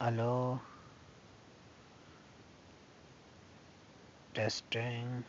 Hello, testing.